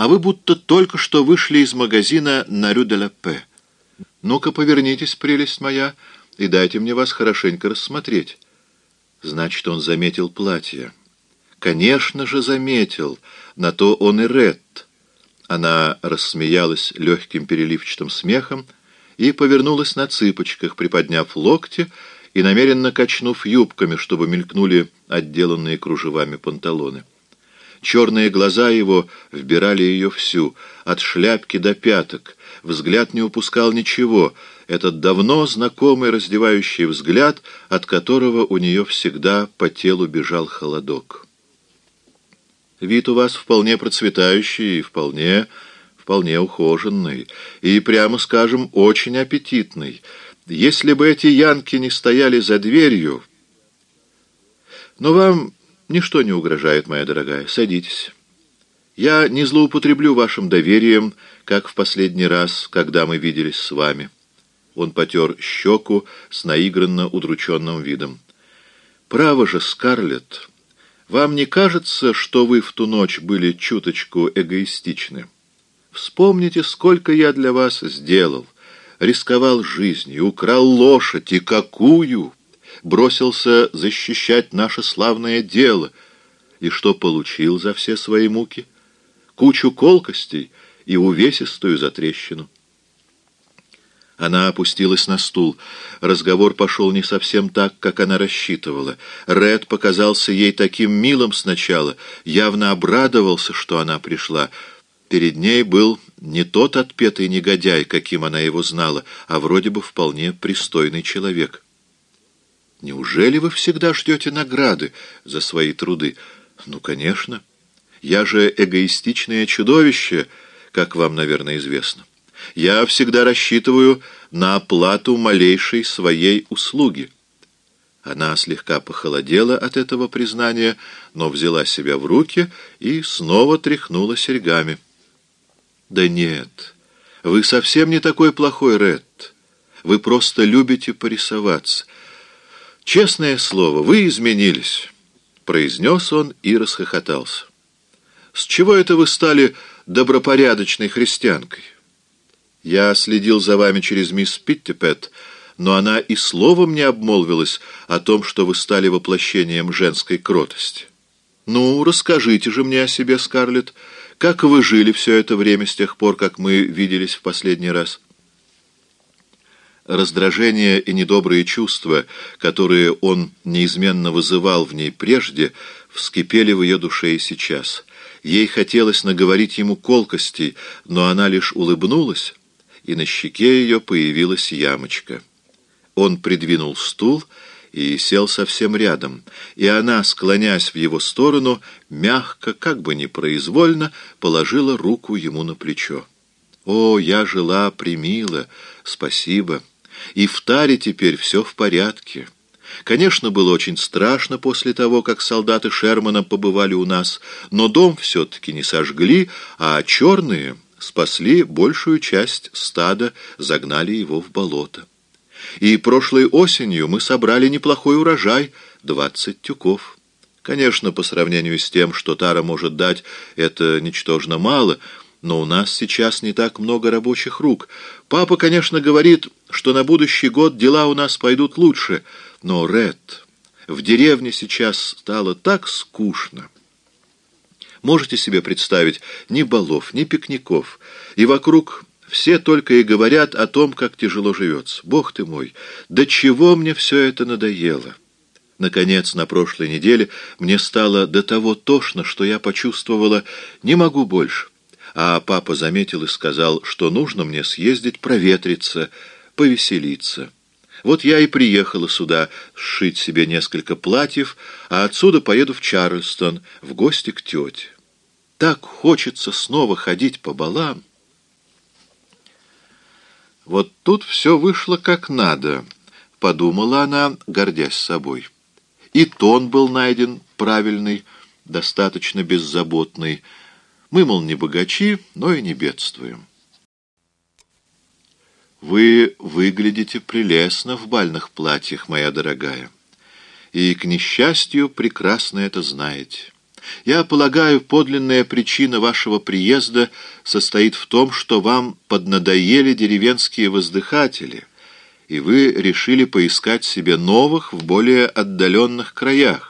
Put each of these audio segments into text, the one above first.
а вы будто только что вышли из магазина на Рю-де-ла-Пе. Ну-ка, повернитесь, прелесть моя, и дайте мне вас хорошенько рассмотреть. Значит, он заметил платье. Конечно же, заметил. На то он и Ред. Она рассмеялась легким переливчатым смехом и повернулась на цыпочках, приподняв локти и намеренно качнув юбками, чтобы мелькнули отделанные кружевами панталоны. Черные глаза его вбирали ее всю, от шляпки до пяток. Взгляд не упускал ничего. Этот давно знакомый раздевающий взгляд, от которого у нее всегда по телу бежал холодок. Вид у вас вполне процветающий и вполне, вполне ухоженный, и, прямо скажем, очень аппетитный. Если бы эти янки не стояли за дверью... Но вам «Ничто не угрожает, моя дорогая. Садитесь. Я не злоупотреблю вашим доверием, как в последний раз, когда мы виделись с вами». Он потер щеку с наигранно удрученным видом. «Право же, Скарлетт, вам не кажется, что вы в ту ночь были чуточку эгоистичны? Вспомните, сколько я для вас сделал, рисковал жизнью, украл лошадь, и какую!» Бросился защищать наше славное дело. И что получил за все свои муки? Кучу колкостей и увесистую затрещину. Она опустилась на стул. Разговор пошел не совсем так, как она рассчитывала. Ред показался ей таким милым сначала, явно обрадовался, что она пришла. Перед ней был не тот отпетый негодяй, каким она его знала, а вроде бы вполне пристойный человек. Неужели вы всегда ждете награды за свои труды? Ну, конечно. Я же эгоистичное чудовище, как вам, наверное, известно. Я всегда рассчитываю на оплату малейшей своей услуги. Она слегка похолодела от этого признания, но взяла себя в руки и снова тряхнула серьгами. «Да нет, вы совсем не такой плохой, Ред. Вы просто любите порисоваться». «Честное слово, вы изменились», — произнес он и расхохотался. «С чего это вы стали добропорядочной христианкой? Я следил за вами через мисс Питтипет, но она и словом не обмолвилась о том, что вы стали воплощением женской кротости. Ну, расскажите же мне о себе, Скарлетт, как вы жили все это время с тех пор, как мы виделись в последний раз?» Раздражение и недобрые чувства, которые он неизменно вызывал в ней прежде, вскипели в ее душе и сейчас. Ей хотелось наговорить ему колкостей, но она лишь улыбнулась, и на щеке ее появилась ямочка. Он придвинул стул и сел совсем рядом, и она, склонясь в его сторону, мягко, как бы непроизвольно, положила руку ему на плечо. «О, я жила примила, спасибо!» И в таре теперь все в порядке. Конечно, было очень страшно после того, как солдаты Шермана побывали у нас, но дом все-таки не сожгли, а черные спасли большую часть стада, загнали его в болото. И прошлой осенью мы собрали неплохой урожай — двадцать тюков. Конечно, по сравнению с тем, что тара может дать, это ничтожно мало — но у нас сейчас не так много рабочих рук. Папа, конечно, говорит, что на будущий год дела у нас пойдут лучше, но, Ред, в деревне сейчас стало так скучно. Можете себе представить, ни балов, ни пикников, и вокруг все только и говорят о том, как тяжело живется. Бог ты мой, до чего мне все это надоело!» Наконец, на прошлой неделе мне стало до того тошно, что я почувствовала «не могу больше» а папа заметил и сказал, что нужно мне съездить проветриться, повеселиться. Вот я и приехала сюда сшить себе несколько платьев, а отсюда поеду в Чарльстон в гости к тете. Так хочется снова ходить по балам. Вот тут все вышло как надо, подумала она, гордясь собой. И тон был найден правильный, достаточно беззаботный, мы, мол, не богачи, но и не бедствуем. Вы выглядите прелестно в бальных платьях, моя дорогая. И, к несчастью, прекрасно это знаете. Я полагаю, подлинная причина вашего приезда состоит в том, что вам поднадоели деревенские воздыхатели, и вы решили поискать себе новых в более отдаленных краях.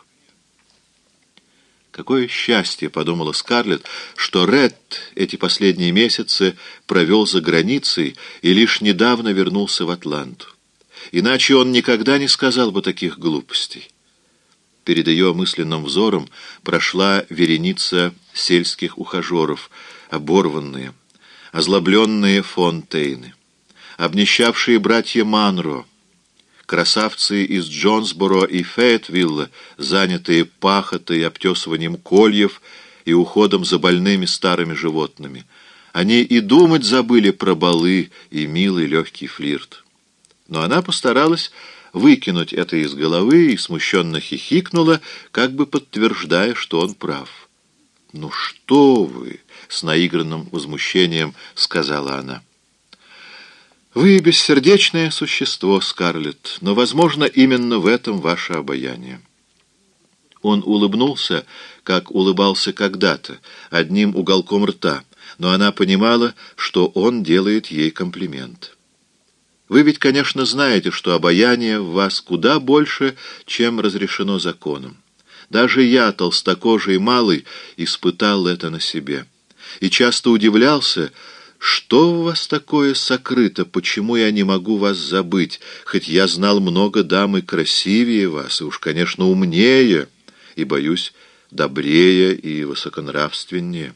Какое счастье, — подумала Скарлетт, — что Ред эти последние месяцы провел за границей и лишь недавно вернулся в Атланту. Иначе он никогда не сказал бы таких глупостей. Перед ее мысленным взором прошла вереница сельских ухажеров, оборванные, озлобленные фонтейны, обнищавшие братья Манро, красавцы из Джонсборо и Фейтвилла, занятые пахотой, обтесыванием кольев и уходом за больными старыми животными. Они и думать забыли про балы и милый легкий флирт. Но она постаралась выкинуть это из головы и смущенно хихикнула, как бы подтверждая, что он прав. «Ну что вы!» — с наигранным возмущением сказала она. «Вы бессердечное существо, Скарлетт, но, возможно, именно в этом ваше обаяние». Он улыбнулся, как улыбался когда-то, одним уголком рта, но она понимала, что он делает ей комплимент. Вы ведь, конечно, знаете, что обаяние в вас куда больше, чем разрешено законом. Даже я, толстокожий малый, испытал это на себе. И часто удивлялся, что у вас такое сокрыто, почему я не могу вас забыть, хоть я знал много дам и красивее вас, и уж, конечно, умнее, и, боюсь, добрее и высоконравственнее.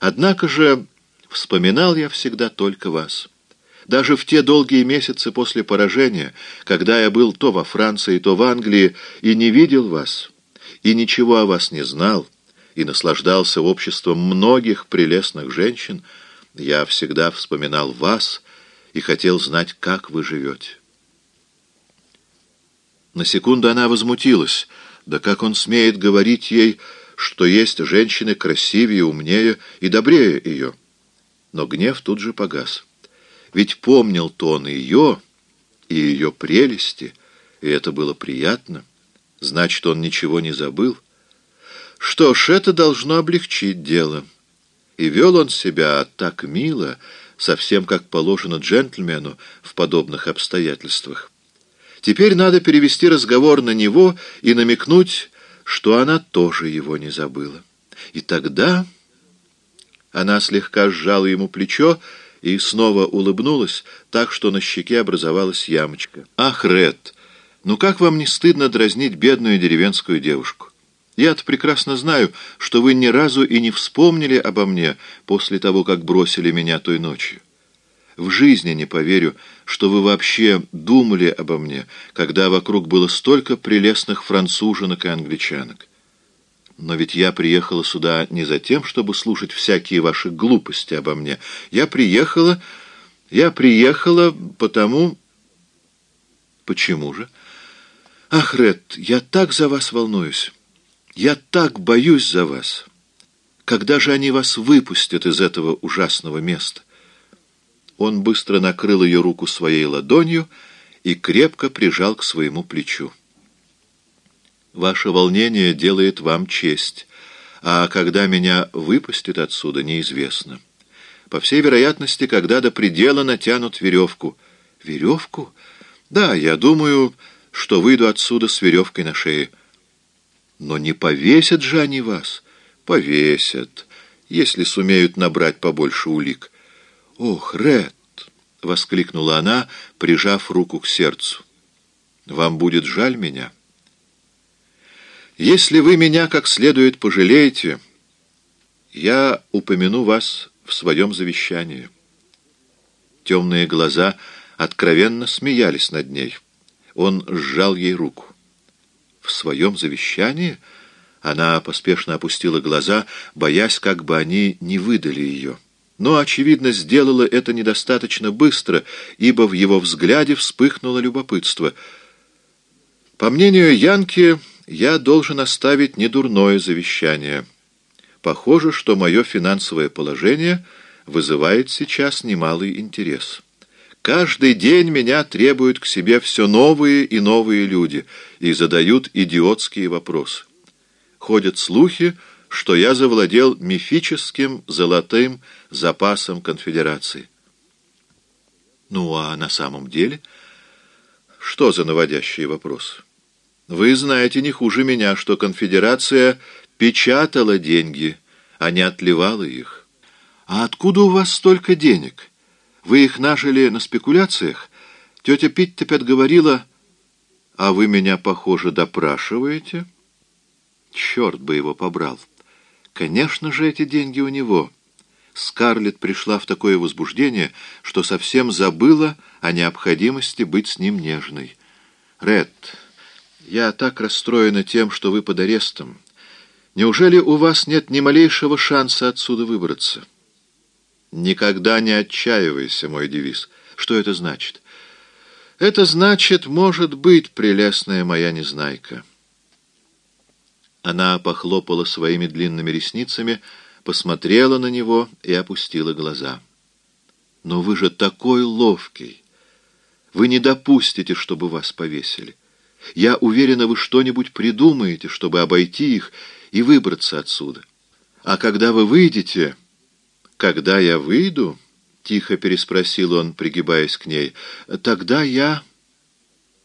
Однако же вспоминал я всегда только вас». Даже в те долгие месяцы после поражения, когда я был то во Франции, то в Англии, и не видел вас, и ничего о вас не знал, и наслаждался обществом многих прелестных женщин, я всегда вспоминал вас и хотел знать, как вы живете. На секунду она возмутилась. Да как он смеет говорить ей, что есть женщины красивее, умнее и добрее ее? Но гнев тут же погас. Ведь помнил тон ее и ее прелести, и это было приятно. Значит, он ничего не забыл. Что ж, это должно облегчить дело. И вел он себя так мило, совсем как положено джентльмену в подобных обстоятельствах. Теперь надо перевести разговор на него и намекнуть, что она тоже его не забыла. И тогда она слегка сжала ему плечо, и снова улыбнулась, так что на щеке образовалась ямочка. «Ах, Ред, ну как вам не стыдно дразнить бедную деревенскую девушку? Я-то прекрасно знаю, что вы ни разу и не вспомнили обо мне после того, как бросили меня той ночью. В жизни не поверю, что вы вообще думали обо мне, когда вокруг было столько прелестных француженок и англичанок. Но ведь я приехала сюда не за тем, чтобы слушать всякие ваши глупости обо мне. Я приехала... Я приехала потому... Почему же? Ах, Ред, я так за вас волнуюсь. Я так боюсь за вас. Когда же они вас выпустят из этого ужасного места? Он быстро накрыл ее руку своей ладонью и крепко прижал к своему плечу. Ваше волнение делает вам честь, а когда меня выпустят отсюда, неизвестно. По всей вероятности, когда до предела натянут веревку. Веревку? Да, я думаю, что выйду отсюда с веревкой на шее. Но не повесят же они вас. Повесят, если сумеют набрать побольше улик. Ох, Ред! — воскликнула она, прижав руку к сердцу. «Вам будет жаль меня?» Если вы меня как следует пожалеете, я упомяну вас в своем завещании. Темные глаза откровенно смеялись над ней. Он сжал ей руку. В своем завещании она поспешно опустила глаза, боясь, как бы они не выдали ее. Но, очевидно, сделала это недостаточно быстро, ибо в его взгляде вспыхнуло любопытство. По мнению Янки, я должен оставить недурное завещание. Похоже, что мое финансовое положение вызывает сейчас немалый интерес. Каждый день меня требуют к себе все новые и новые люди и задают идиотские вопросы. Ходят слухи, что я завладел мифическим золотым запасом конфедерации. Ну, а на самом деле... Что за наводящий вопрос? Вы знаете не хуже меня, что конфедерация печатала деньги, а не отливала их. А откуда у вас столько денег? Вы их нажили на спекуляциях? Тетя Питтепет говорила, а вы меня, похоже, допрашиваете? Черт бы его побрал. Конечно же, эти деньги у него. Скарлетт пришла в такое возбуждение, что совсем забыла о необходимости быть с ним нежной. «Ред, я так расстроена тем, что вы под арестом. Неужели у вас нет ни малейшего шанса отсюда выбраться?» «Никогда не отчаивайся, мой девиз. Что это значит?» «Это значит, может быть, прелестная моя незнайка». Она похлопала своими длинными ресницами, посмотрела на него и опустила глаза. «Но вы же такой ловкий! Вы не допустите, чтобы вас повесили. Я уверена, вы что-нибудь придумаете, чтобы обойти их и выбраться отсюда. А когда вы выйдете...» «Когда я выйду?» — тихо переспросил он, пригибаясь к ней. «Тогда я...»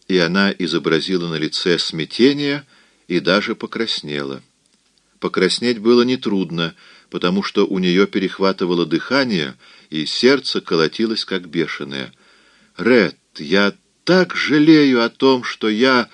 И она изобразила на лице смятение и даже покраснела. Покраснеть было нетрудно, потому что у нее перехватывало дыхание, и сердце колотилось как бешеное. «Ред, я так жалею о том, что я...»